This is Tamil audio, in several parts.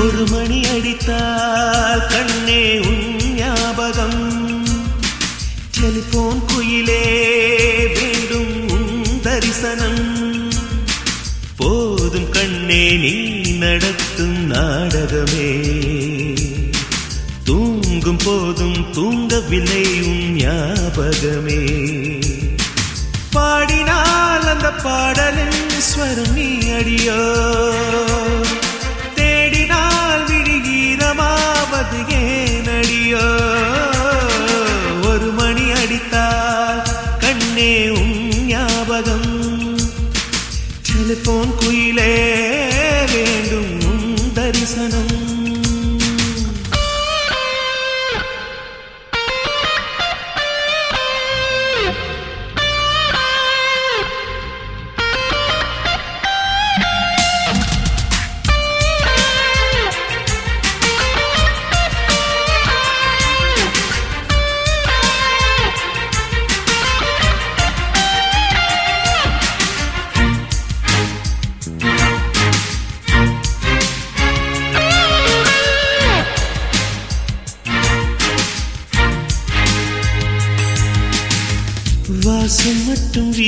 ஒரு மணி அடித்தால் கண்ணே உன் ஞாபகம். டெலிபோன் குயிலே வேண்டும் உன் தரிசனம். போதும் கண்ணே நீ நடத்தும் நாடகமே. தூங்கும் போதும் தூங்கவில்லை உன் ஞாபகமே. பாடினால் அந்த பாடலின் ஸ்வரம் நீ அடியோ தரிசனம்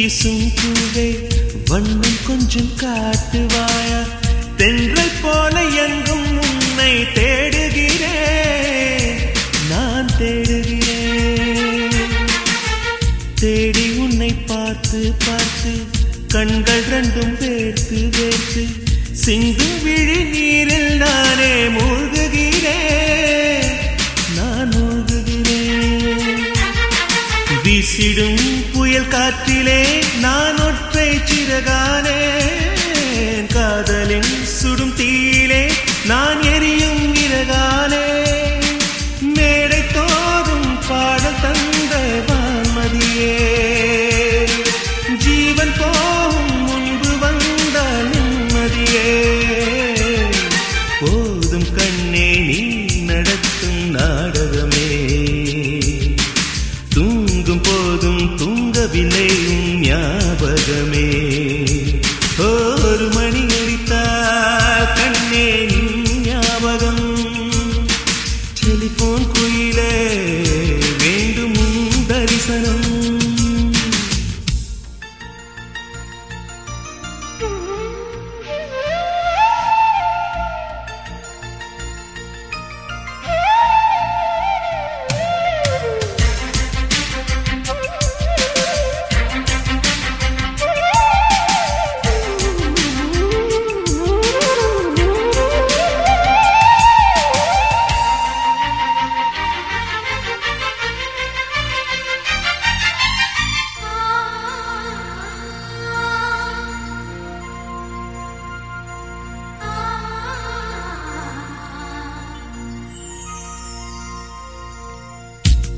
வீசும் பூவே வண்ணம் கொஞ்சம் காட்டுவாயா தென்றல் போல எங்கும் உன்னை தேடுகிறேன். நான் தேடுகிறேன். தேடி உன்னை பார்த்து பார்த்து கண்கள் ரெண்டும் வேர்த்து வேர்த்து சிந்து விழி நீரில் நானே மூழ்குகிறேன். நான் மூழ்குகிறேன். வீசிடும் புயல் காற்றிலே நான் ஒற்றை சிறகானே. காதலின் சுடும் தீயிலே நான் எரியும் இறகானே.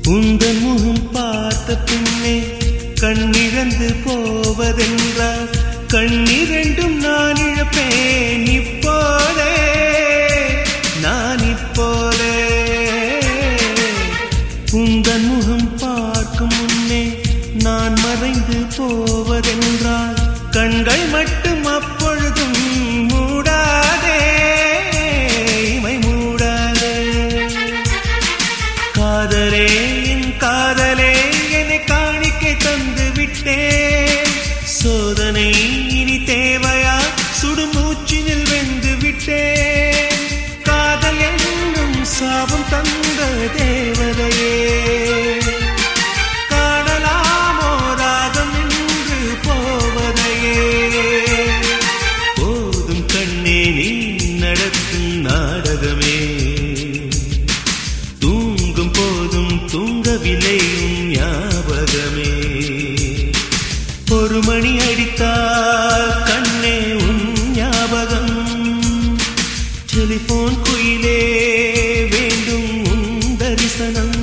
உங்கள் முகம் பார்த்த பின்னே கண்ணிழந்து போவதென்றால் கண்ணிரண்டும் நான் இழப்பேன் இப்போதே நான் இப்போதே. உங்கள் முகம் பார்க்கும் முன்னே நான் மறைந்து போவதென்றால் கண்கள் மட்டும் அப்பொழுதும் நினையும் ஞாபகமே. ஒரு மணி அடித்தால் கண்ணே உன் ஞாபகம். டெலிபோன் குயிலே வேண்டும் உன் தரிசனம்.